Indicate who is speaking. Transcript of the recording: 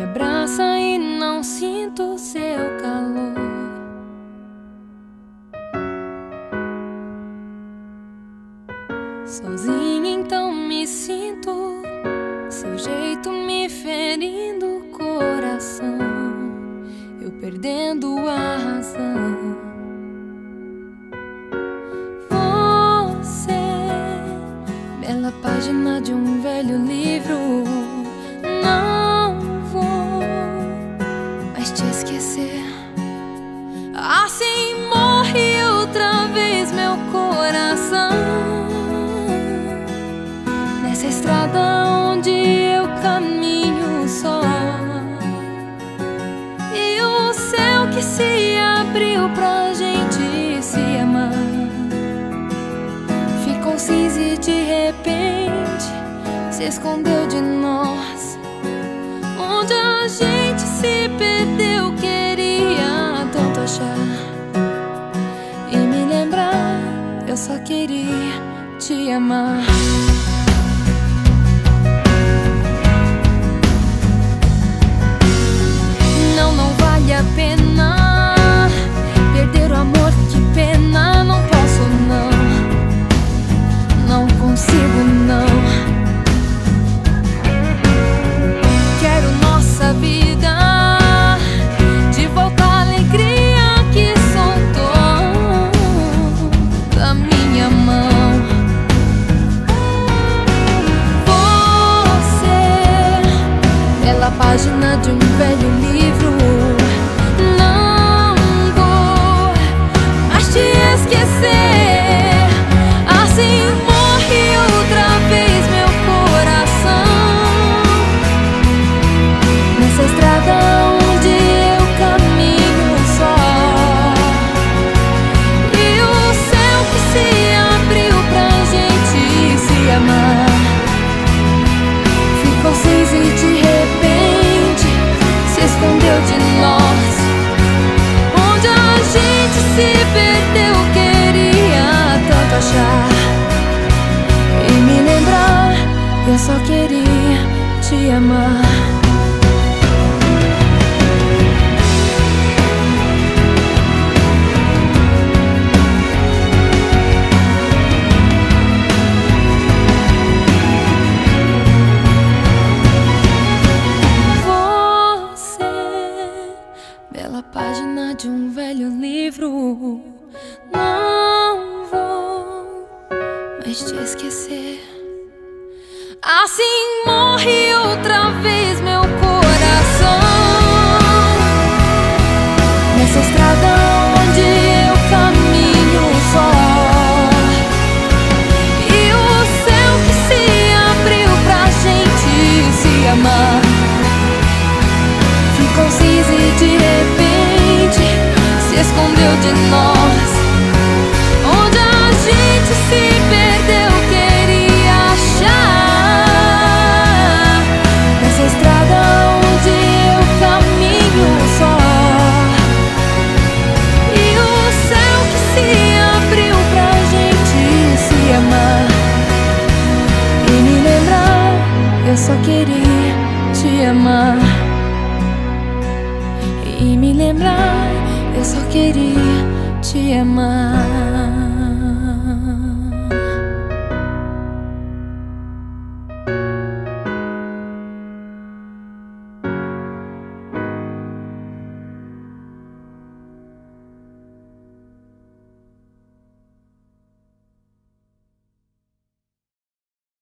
Speaker 1: Me abraça e não sinto seu calor. Sozinha então me sinto, seu jeito me ferindo o coração, eu perdendo a razão. Página de um velho livro, Assim morre outra vez meu coração nessa estrada onde eu caminho só. E o céu que se abriu pra gente se amar ficou cinza e de repente se escondeu de nós. Achar e me lembrar. Eu só queria te amar. Página de um velho livro, bela página de um velho livro, não vou mais te esquecer. Assim morre outra vez só queria te amar e me lembrar. Eu só queria te amar.